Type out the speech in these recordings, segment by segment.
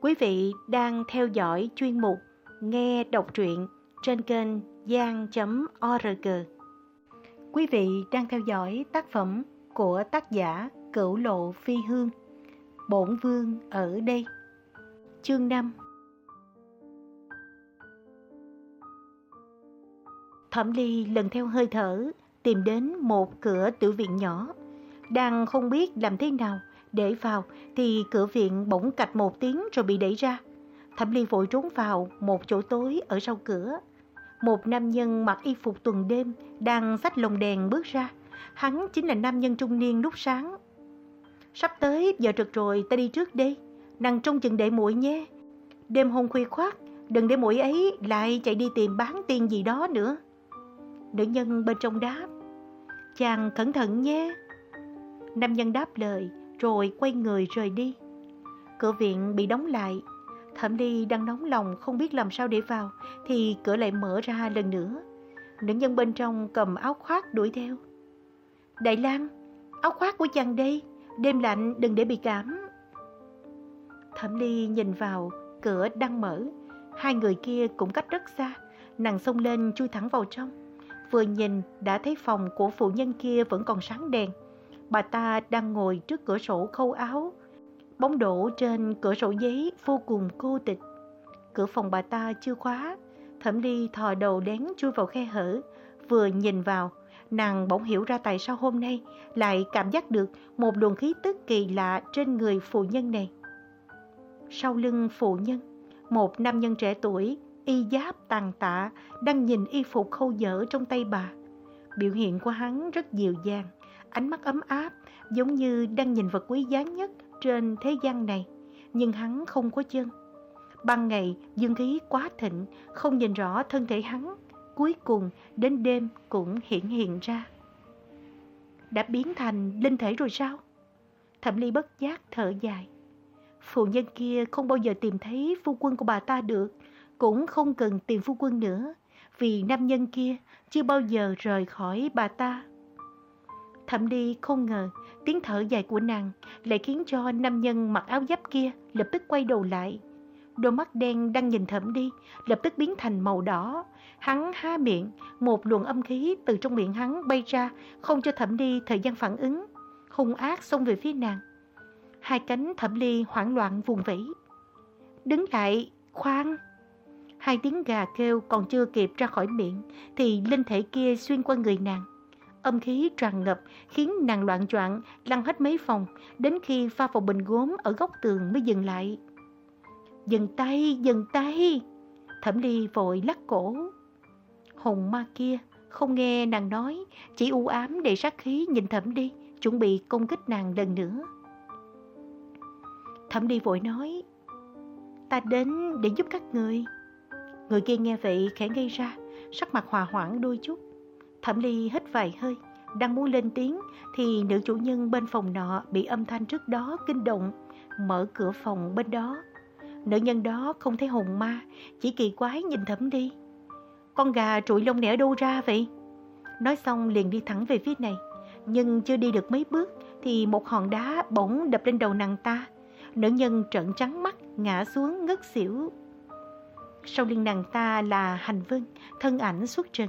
Quý vị đang theo dõi chuyên mục Nghe đọc truyện trên kênh gian.org. Quý vị đang theo dõi tác phẩm của tác giả Cửu Lộ Phi Hương, Bổn Vương ở đây. Chương 5 Thẩm Ly lần theo hơi thở tìm đến một cửa tử viện nhỏ. Đang không biết làm thế nào để vào thì cửa viện bỗng cạch một tiếng rồi bị đẩy ra. Thẩm Ly vội trốn vào một chỗ tối ở sau cửa. Một nam nhân mặc y phục tuần đêm đang xách lồng đèn bước ra. Hắn chính là nam nhân trung niên lúc sáng. Sắp tới giờ trực rồi ta đi trước đi. nàng trông chừng để muội nhé. Đêm hôm khuya khoát, đừng để muội ấy lại chạy đi tìm bán tiền gì đó nữa. Nữ nhân bên trong đáp. Chàng cẩn thận nhé. Nam nhân đáp lời, rồi quay người rời đi. Cửa viện bị đóng lại. Thẩm Ly đang nóng lòng không biết làm sao để vào, thì cửa lại mở ra lần nữa. Nữ nhân bên trong cầm áo khoác đuổi theo. Đại Lang, áo khoác của chàng đây, đêm lạnh đừng để bị cảm. Thẩm Ly nhìn vào, cửa đang mở. Hai người kia cũng cách rất xa, nàng xông lên chui thẳng vào trong. Vừa nhìn đã thấy phòng của phụ nhân kia vẫn còn sáng đèn. Bà ta đang ngồi trước cửa sổ khâu áo. Bóng đổ trên cửa sổ giấy vô cùng cô tịch. Cửa phòng bà ta chưa khóa. Thẩm Ly thò đầu đén chui vào khe hở. Vừa nhìn vào, nàng bỗng hiểu ra tại sao hôm nay lại cảm giác được một luồng khí tức kỳ lạ trên người phụ nhân này. Sau lưng phụ nhân, một nam nhân trẻ tuổi, y giáp tàn tạ, đang nhìn y phục khâu dở trong tay bà. Biểu hiện của hắn rất dịu dàng, ánh mắt ấm áp, giống như đang nhìn vật quý giá nhất trên thế gian này. Nhưng hắn không có chân. Ban ngày, dương khí quá thịnh, không nhìn rõ thân thể hắn. Cuối cùng, đến đêm cũng hiện hiện ra. Đã biến thành linh thể rồi sao? Thẩm ly bất giác thở dài. Phụ nhân kia không bao giờ tìm thấy phu quân của bà ta được, cũng không cần tìm phu quân nữa, vì nam nhân kia chưa bao giờ rời khỏi bà ta. Thẩm đi không ngờ tiếng thở dài của nàng lại khiến cho nam nhân mặc áo giáp kia lập tức quay đầu lại. Đôi mắt đen đang nhìn thẩm đi, lập tức biến thành màu đỏ. Hắn há miệng, một luồng âm khí từ trong miệng hắn bay ra, không cho thẩm đi thời gian phản ứng. Hung ác xông về phía nàng. Hai cánh thẩm ly hoảng loạn vùng vẫy. Đứng lại, khoan! Hai tiếng gà kêu còn chưa kịp ra khỏi miệng, thì linh thể kia xuyên qua người nàng. Âm khí tràn ngập khiến nàng loạn choạng lăn hết mấy phòng, đến khi pha vào bình gốm ở góc tường mới dừng lại. Dừng tay, dừng tay! Thẩm ly vội lắc cổ. Hồn ma kia không nghe nàng nói, chỉ u ám để sát khí nhìn thẩm đi, chuẩn bị công kích nàng lần nữa. Thẩm đi vội nói, ta đến để giúp các người. Người kia nghe vậy khẽ ngây ra, sắc mặt hòa hoãn đôi chút. Thẩm Ly hít vài hơi, đang muốn lên tiếng thì nữ chủ nhân bên phòng nọ bị âm thanh trước đó kinh động, mở cửa phòng bên đó. Nữ nhân đó không thấy hồn ma, chỉ kỳ quái nhìn Thẩm Ly. Con gà trụi lông nẻ đâu ra vậy? Nói xong liền đi thẳng về phía này, nhưng chưa đi được mấy bước thì một hòn đá bỗng đập lên đầu nàng ta. Nữ nhân trợn trắng mắt, ngã xuống ngất xỉu. Sau lưng nàng ta là Hành Vân, thân ảnh xuất trần.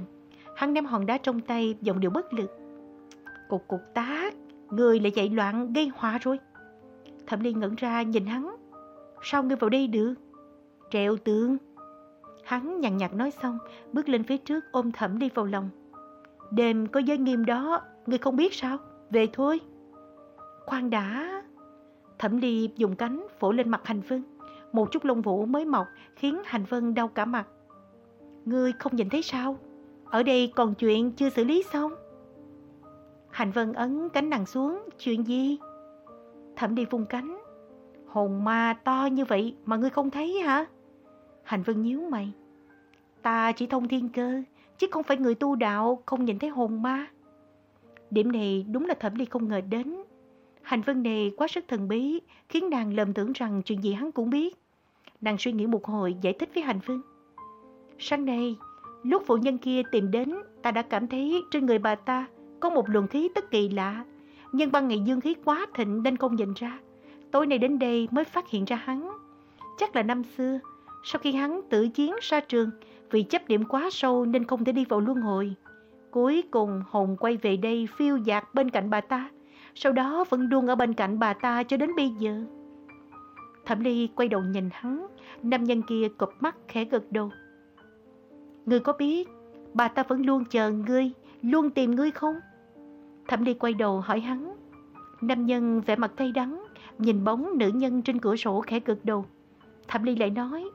Hắn ném hòn đá trong tay, giọng điệu bất lực. Cục cục tác, người lại chạy loạn gây họa rồi. Thẩm Ly ngẩn ra nhìn hắn. Sao ngươi vào đây được? Trèo tường. Hắn nhằn nhạt nói xong, bước lên phía trước ôm Thẩm Ly vào lòng. Đêm có giới nghiêm đó, ngươi không biết sao? Về thôi. Khoan đã. Thẩm Ly dùng cánh phổ lên mặt Hành Vân. Một chút lông vũ mới mọc khiến Hành Vân đau cả mặt. Ngươi không nhìn thấy sao? Ở đây còn chuyện chưa xử lý xong. Hành Vân ấn cánh nàng xuống, chuyện gì? Thẩm đi vung cánh. Hồn ma to như vậy mà ngươi không thấy hả? Hành Vân nhíu mày. Ta chỉ thông thiên cơ, chứ không phải người tu đạo không nhìn thấy hồn ma. Điểm này đúng là Thẩm đi không ngờ đến. Hành Vân này quá sức thần bí, khiến nàng lầm tưởng rằng chuyện gì hắn cũng biết. Nàng suy nghĩ một hồi giải thích với Hành Vân. Sáng nay, lúc phụ nhân kia tìm đến, ta đã cảm thấy trên người bà ta có một luồng khí tức kỳ lạ. Nhưng ban ngày dương khí quá thịnh nên không nhìn ra. Tối nay đến đây mới phát hiện ra hắn. chắc là năm xưa, sau khi hắn tử chiến ra trường, vì chấp điểm quá sâu nên không thể đi vào luân hồi. Cuối cùng hồn quay về đây phiêu dạt bên cạnh bà ta, sau đó vẫn luôn ở bên cạnh bà ta cho đến bây giờ. Thẩm Ly quay đầu nhìn hắn, nam nhân kia cụp mắt khẽ gật đầu. Ngươi có biết, bà ta vẫn luôn chờ ngươi, luôn tìm ngươi không? Thẩm Ly quay đầu hỏi hắn. Nam nhân vẻ mặt cay đắng, nhìn bóng nữ nhân trên cửa sổ khẽ gật đầu. Thẩm Ly lại nói,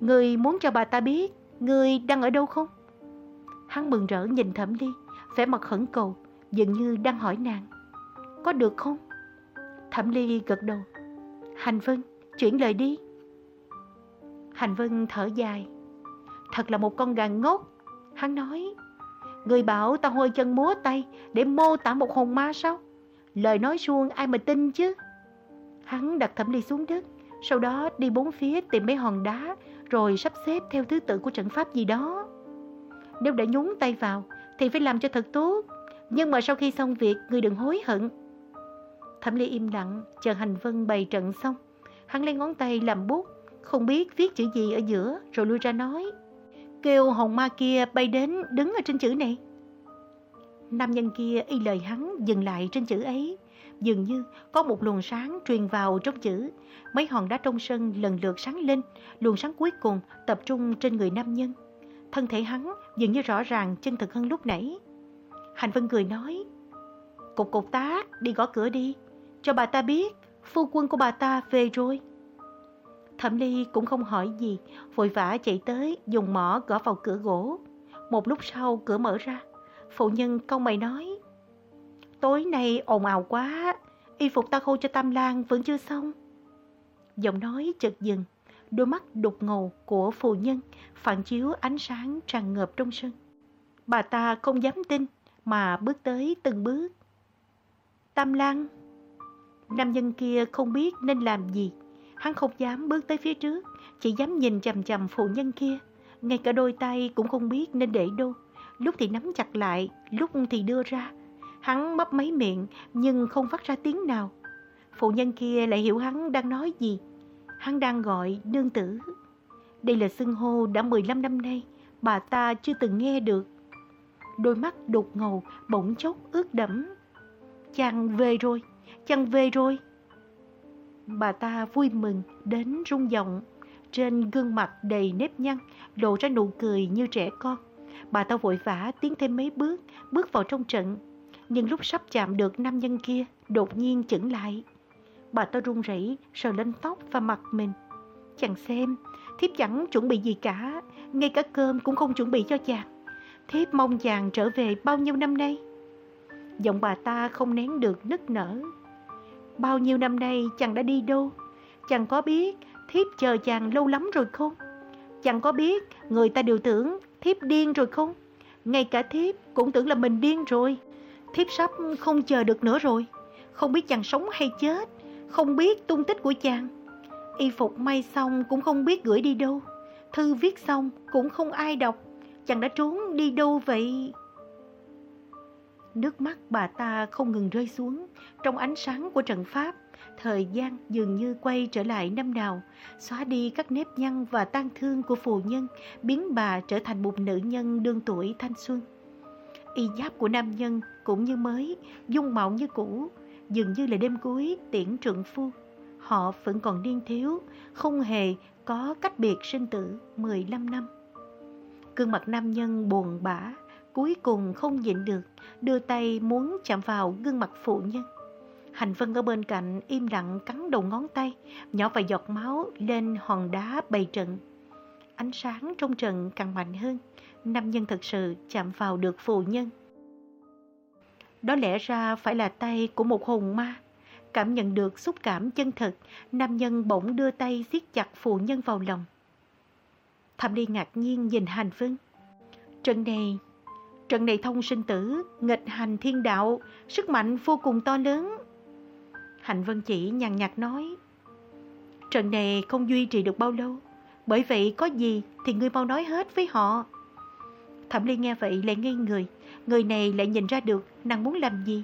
Ngươi muốn cho bà ta biết, ngươi đang ở đâu không? Hắn mừng rỡ nhìn Thẩm Ly, vẻ mặt khẩn cầu, dường như đang hỏi nàng. Có được không? Thẩm Ly gật đầu. Hành Vân, chuyển lời đi. Hành Vân thở dài. Thật là một con gà ngốc. Hắn nói, người bảo ta hôi chân múa tay để mô tả một hồn ma sao? Lời nói suông ai mà tin chứ? Hắn đặt Thẩm Ly xuống đất, sau đó đi bốn phía tìm mấy hòn đá, rồi sắp xếp theo thứ tự của trận pháp gì đó. Nếu đã nhúng tay vào, thì phải làm cho thật tốt. Nhưng mà sau khi xong việc, người đừng hối hận. Thẩm Ly im lặng, chờ Hành Vân bày trận xong. Hắn lấy ngón tay làm bút, không biết viết chữ gì ở giữa, rồi lui ra nói. Kêu hồn ma kia bay đến đứng ở trên chữ này. Nam nhân kia y lời hắn dừng lại trên chữ ấy. Dường như có một luồng sáng truyền vào trong chữ. Mấy hòn đá trong sân lần lượt sáng lên, luồng sáng cuối cùng tập trung trên người nam nhân. Thân thể hắn dường như rõ ràng chân thực hơn lúc nãy. Hành Vân cười nói, Cục cục tá đi gõ cửa đi, cho bà ta biết, phu quân của bà ta về rồi. Thẩm Ly cũng không hỏi gì, vội vã chạy tới, dùng mỏ gõ vào cửa gỗ. Một lúc sau cửa mở ra, phụ nhân câu mày nói, Tối nay ồn ào quá, y phục ta khô cho Tam Lan vẫn chưa xong. Giọng nói chợt dừng, đôi mắt đục ngầu của phụ nhân phản chiếu ánh sáng tràn ngập trong sân. Bà ta không dám tin mà bước tới từng bước. Tam Lan Nam nhân kia không biết nên làm gì. Hắn không dám bước tới phía trước, chỉ dám nhìn chằm chằm phụ nhân kia. Ngay cả đôi tay cũng không biết nên để đâu. Lúc thì nắm chặt lại, lúc thì đưa ra. Hắn mấp máy miệng nhưng không phát ra tiếng nào. Phụ nhân kia lại hiểu hắn đang nói gì. Hắn đang gọi nương tử. Đây là xưng hô đã 15 năm nay, bà ta chưa từng nghe được. Đôi mắt đục ngầu, bỗng chốc ướt đẫm. Chàng về rồi, chàng về rồi. Bà ta vui mừng đến rung giọng, trên gương mặt đầy nếp nhăn, lộ ra nụ cười như trẻ con. Bà ta vội vã tiến thêm mấy bước, bước vào trong trận. Nhưng lúc sắp chạm được nam nhân kia, đột nhiên chững lại. Bà ta run rẩy sờ lên tóc và mặt mình. Chàng xem, thiếp chẳng chuẩn bị gì cả, ngay cả cơm cũng không chuẩn bị cho chàng. Thiếp mong chàng trở về bao nhiêu năm nay? Giọng bà ta không nén được nức nở. Bao nhiêu năm nay chàng đã đi đâu? Chàng có biết thiếp chờ chàng lâu lắm rồi không? Chàng có biết người ta đều tưởng thiếp điên rồi không? Ngay cả thiếp cũng tưởng là mình điên rồi. Thiếp sắp không chờ được nữa rồi. Không biết chàng sống hay chết. Không biết tung tích của chàng. Y phục may xong cũng không biết gửi đi đâu. Thư viết xong cũng không ai đọc. Chàng đã trốn đi đâu vậy? Nước mắt bà ta không ngừng rơi xuống trong ánh sáng của trận pháp. Thời gian dường như quay trở lại năm nào, xóa đi các nếp nhăn và tang thương của phù nhân, biến bà trở thành một nữ nhân đương tuổi thanh xuân. Y giáp của nam nhân cũng như mới, dung mạo như cũ, dường như là đêm cuối tiễn trượng phu. Họ vẫn còn niên thiếu, không hề có cách biệt sinh tử 15 năm. Cương mặt nam nhân buồn bã, cuối cùng không nhịn được, đưa tay muốn chạm vào gương mặt phụ nhân. Hành Vân ở bên cạnh im lặng cắn đầu ngón tay, nhỏ vài giọt máu lên hòn đá bày trận. Ánh sáng trong trận càng mạnh hơn, nam nhân thật sự chạm vào được phụ nhân. Đó lẽ ra phải là tay của một hồn ma. Cảm nhận được xúc cảm chân thật, nam nhân bỗng đưa tay siết chặt phụ nhân vào lòng. Thẩm đi ngạc nhiên nhìn Hành Vân. Trận này, trận này thông sinh tử, nghịch hành thiên đạo, sức mạnh vô cùng to lớn. Hạnh Vân chỉ nhàn nhạt nói, trận này không duy trì được bao lâu, bởi vậy có gì thì ngươi mau nói hết với họ. Thẩm Ly nghe vậy lại ngây người, người này lại nhìn ra được nàng muốn làm gì.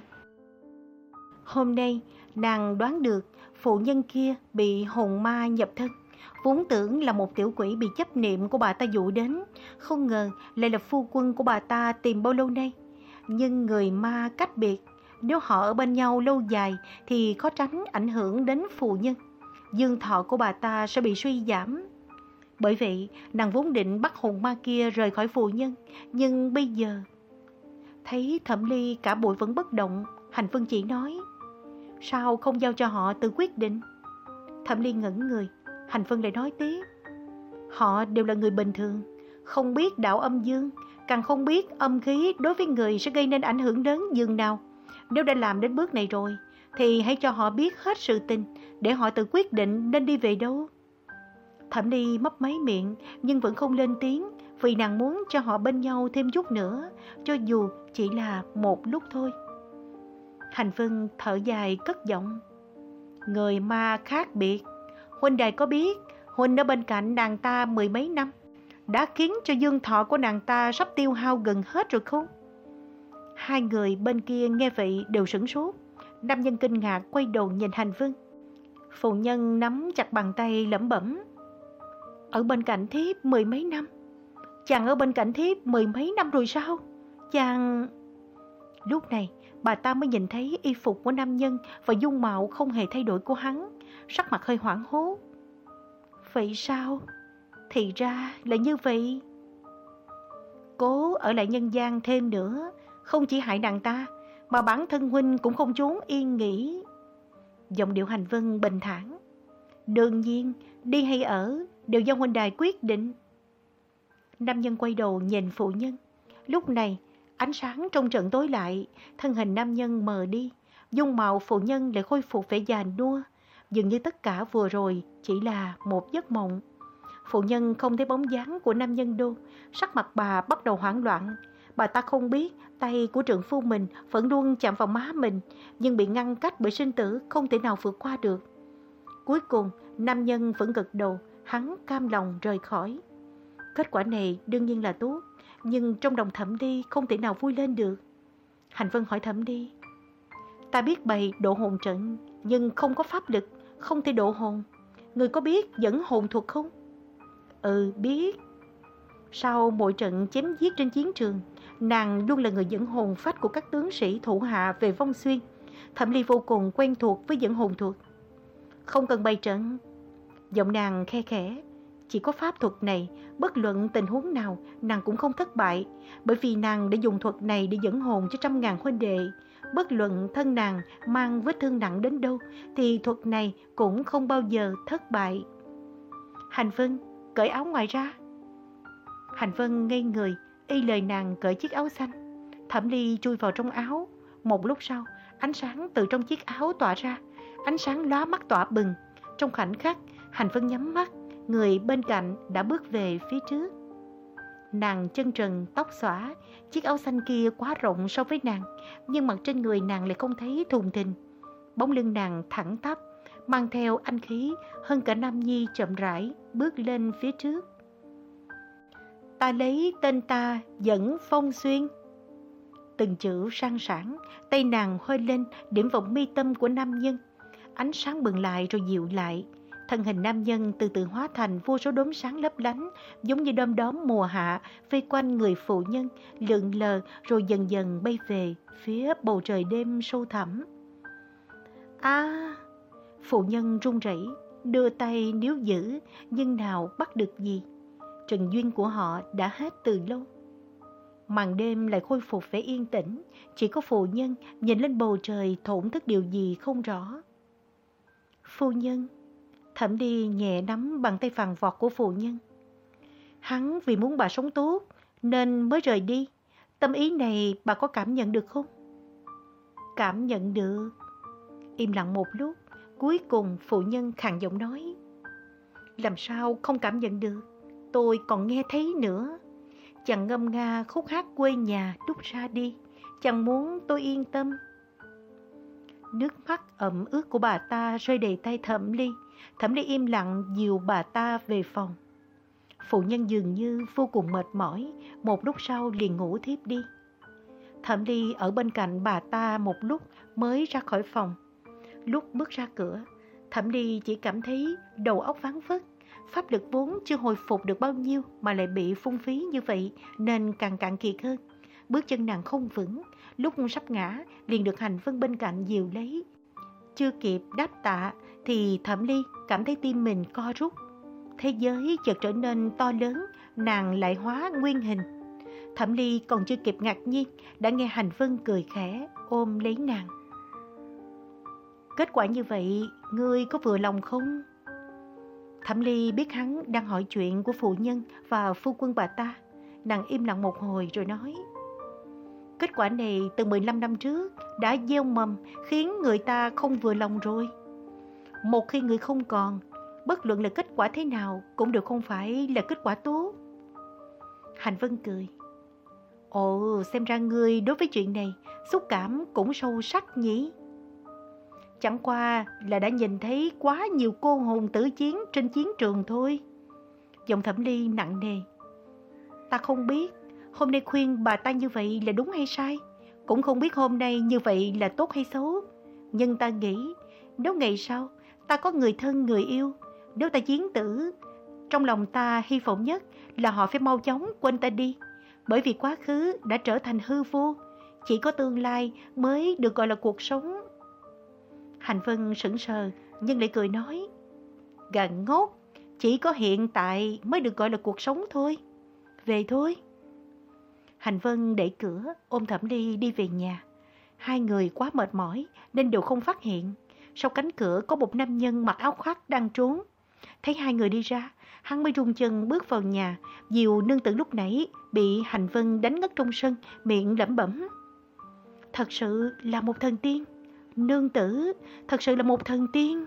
Hôm nay, nàng đoán được phụ nhân kia bị hồn ma nhập thân, vốn tưởng là một tiểu quỷ bị chấp niệm của bà ta dụ đến, không ngờ lại là phu quân của bà ta tìm bao lâu nay. Nhưng người ma cách biệt, nếu họ ở bên nhau lâu dài thì khó tránh ảnh hưởng đến phù nhân. Dương thọ của bà ta sẽ bị suy giảm. Bởi vậy, nàng vốn định bắt hồn ma kia rời khỏi phù nhân, nhưng bây giờ... Thấy thẩm ly cả bụi vẫn bất động, hành vân chỉ nói, sao không giao cho họ tự quyết định? Thẩm ly ngẩn người, hành vân lại nói tiếp, họ đều là người bình thường, không biết đạo âm dương, càng không biết âm khí đối với người sẽ gây nên ảnh hưởng lớn dường nào. Nếu đã làm đến bước này rồi, thì hãy cho họ biết hết sự tình, để họ tự quyết định nên đi về đâu. Thẩm Ly mấp máy miệng nhưng vẫn không lên tiếng vì nàng muốn cho họ bên nhau thêm chút nữa, cho dù chỉ là một lúc thôi. Hành Vân thở dài cất giọng. Người ma khác biệt, Huynh đài có biết Huynh ở bên cạnh nàng ta mười mấy năm, đã khiến cho dương thọ của nàng ta sắp tiêu hao gần hết rồi không? Hai người bên kia nghe vậy đều sửng sốt. Nam nhân kinh ngạc quay đầu nhìn Hành Vân. Phụ nhân nắm chặt bàn tay lẩm bẩm. Ở bên cạnh thiếp mười mấy năm. Chàng ở bên cạnh thiếp mười mấy năm rồi sao? Chàng... Lúc này, bà ta mới nhìn thấy y phục của nam nhân và dung mạo không hề thay đổi của hắn, sắc mặt hơi hoảng hốt. Vậy sao? Thì ra là như vậy. Cố ở lại nhân gian thêm nữa, không chỉ hại nàng ta, mà bản thân huynh cũng không trốn yên nghỉ. Giọng điệu hành vân bình thản. Đương nhiên, đi hay ở đều do huynh đài quyết định. Nam nhân quay đầu nhìn phụ nhân. Lúc này, ánh sáng trong trận tối lại, thân hình nam nhân mờ đi, dung mạo phụ nhân lại khôi phục vẻ già nua. Dường như tất cả vừa rồi chỉ là một giấc mộng. Phụ nhân không thấy bóng dáng của nam nhân đâu, sắc mặt bà bắt đầu hoảng loạn. Bà ta không biết tay của trượng phu mình vẫn luôn chạm vào má mình, nhưng bị ngăn cách bởi sinh tử không thể nào vượt qua được. Cuối cùng, nam nhân vẫn gật đầu, hắn cam lòng rời khỏi. Kết quả này đương nhiên là tốt, nhưng trong đồng thẩm đi không thể nào vui lên được. Hành Vân hỏi thẩm đi. Ta biết bày độ hồn trận, nhưng không có pháp lực, không thể độ hồn. Người có biết dẫn hồn thuật không? Ừ, biết. Sau mỗi trận chém giết trên chiến trường, nàng luôn là người dẫn hồn phách của các tướng sĩ thủ hạ về vong xuyên. Thẩm Ly vô cùng quen thuộc với dẫn hồn thuật. Không cần bày trận. Giọng nàng khe khẽ. Chỉ có pháp thuật này, bất luận tình huống nào, nàng cũng không thất bại. Bởi vì nàng đã dùng thuật này để dẫn hồn cho trăm ngàn huynh đệ. Bất luận thân nàng mang vết thương nặng đến đâu, thì thuật này cũng không bao giờ thất bại. Hành Vân, cởi áo ngoài ra. Hành Vân ngây người, y lời nàng cởi chiếc áo xanh. Thẩm Ly chui vào trong áo. Một lúc sau, ánh sáng từ trong chiếc áo tỏa ra. Ánh sáng lóa mắt tỏa bừng. Trong khoảnh khắc, Hành Vân nhắm mắt, người bên cạnh đã bước về phía trước. Nàng chân trần, tóc xõa, chiếc áo xanh kia quá rộng so với nàng, nhưng mặt trên người nàng lại không thấy thùng thình. Bóng lưng nàng thẳng tắp, mang theo anh khí hơn cả Nam Nhi chậm rãi bước lên phía trước ta lấy tên ta dẫn phong xuyên. Từng chữ sang sảng, tay nàng hơi lên điểm vọng mi tâm của nam nhân. Ánh sáng bừng lại rồi dịu lại. Thân hình nam nhân từ từ hóa thành vô số đốm sáng lấp lánh, giống như đom đóm mùa hạ, vây quanh người phụ nhân, lượn lờ rồi dần dần bay về phía bầu trời đêm sâu thẳm. À, phụ nhân run rẩy, đưa tay níu giữ, nhưng nào bắt được gì trần duyên của họ đã hết từ lâu. Màn đêm lại khôi phục vẻ yên tĩnh, chỉ có phụ nhân nhìn lên bầu trời thổn thức điều gì không rõ. Phu nhân, thẩm đi nhẹ nắm bàn tay phàn vọt của phụ nhân. Hắn vì muốn bà sống tốt nên mới rời đi. Tâm ý này bà có cảm nhận được không? Cảm nhận được. Im lặng một lúc, cuối cùng phụ nhân khàn giọng nói. Làm sao không cảm nhận được? tôi còn nghe thấy nữa. Chàng ngâm nga khúc hát quê nhà đúc ra đi, chàng muốn tôi yên tâm. Nước mắt ẩm ướt của bà ta rơi đầy tay thẩm ly, thẩm ly im lặng dìu bà ta về phòng. Phụ nhân dường như vô cùng mệt mỏi, một lúc sau liền ngủ thiếp đi. Thẩm ly ở bên cạnh bà ta một lúc mới ra khỏi phòng. Lúc bước ra cửa, thẩm ly chỉ cảm thấy đầu óc vắng vất, pháp lực vốn chưa hồi phục được bao nhiêu mà lại bị phung phí như vậy nên càng cạn kiệt hơn. Bước chân nàng không vững, lúc sắp ngã liền được hành vân bên cạnh dìu lấy. Chưa kịp đáp tạ thì thẩm ly cảm thấy tim mình co rút. Thế giới chợt trở nên to lớn, nàng lại hóa nguyên hình. Thẩm ly còn chưa kịp ngạc nhiên, đã nghe hành vân cười khẽ, ôm lấy nàng. Kết quả như vậy, ngươi có vừa lòng không? Thẩm ly biết hắn đang hỏi chuyện của phụ nhân và phu quân bà ta. Nàng im lặng một hồi rồi nói. Kết quả này từ 15 năm trước đã gieo mầm khiến người ta không vừa lòng rồi. Một khi người không còn, bất luận là kết quả thế nào cũng đều không phải là kết quả tốt. Hành Vân cười. Ồ, xem ra ngươi đối với chuyện này xúc cảm cũng sâu sắc nhỉ? Chẳng qua là đã nhìn thấy quá nhiều cô hồn tử chiến trên chiến trường thôi. Giọng thẩm ly nặng nề. Ta không biết hôm nay khuyên bà ta như vậy là đúng hay sai. Cũng không biết hôm nay như vậy là tốt hay xấu. Nhưng ta nghĩ nếu ngày sau ta có người thân người yêu, nếu ta chiến tử, trong lòng ta hy vọng nhất là họ phải mau chóng quên ta đi. Bởi vì quá khứ đã trở thành hư vô, chỉ có tương lai mới được gọi là cuộc sống. Hành Vân sững sờ nhưng lại cười nói Gần ngốc, chỉ có hiện tại mới được gọi là cuộc sống thôi. Về thôi. Hành Vân đẩy cửa, ôm Thẩm Ly đi về nhà. Hai người quá mệt mỏi nên đều không phát hiện. Sau cánh cửa có một nam nhân mặc áo khoác đang trốn. Thấy hai người đi ra, hắn mới rung chân bước vào nhà. Diều nương tử lúc nãy bị Hành Vân đánh ngất trong sân, miệng lẩm bẩm. Thật sự là một thần tiên. Nương tử, thật sự là một thần tiên.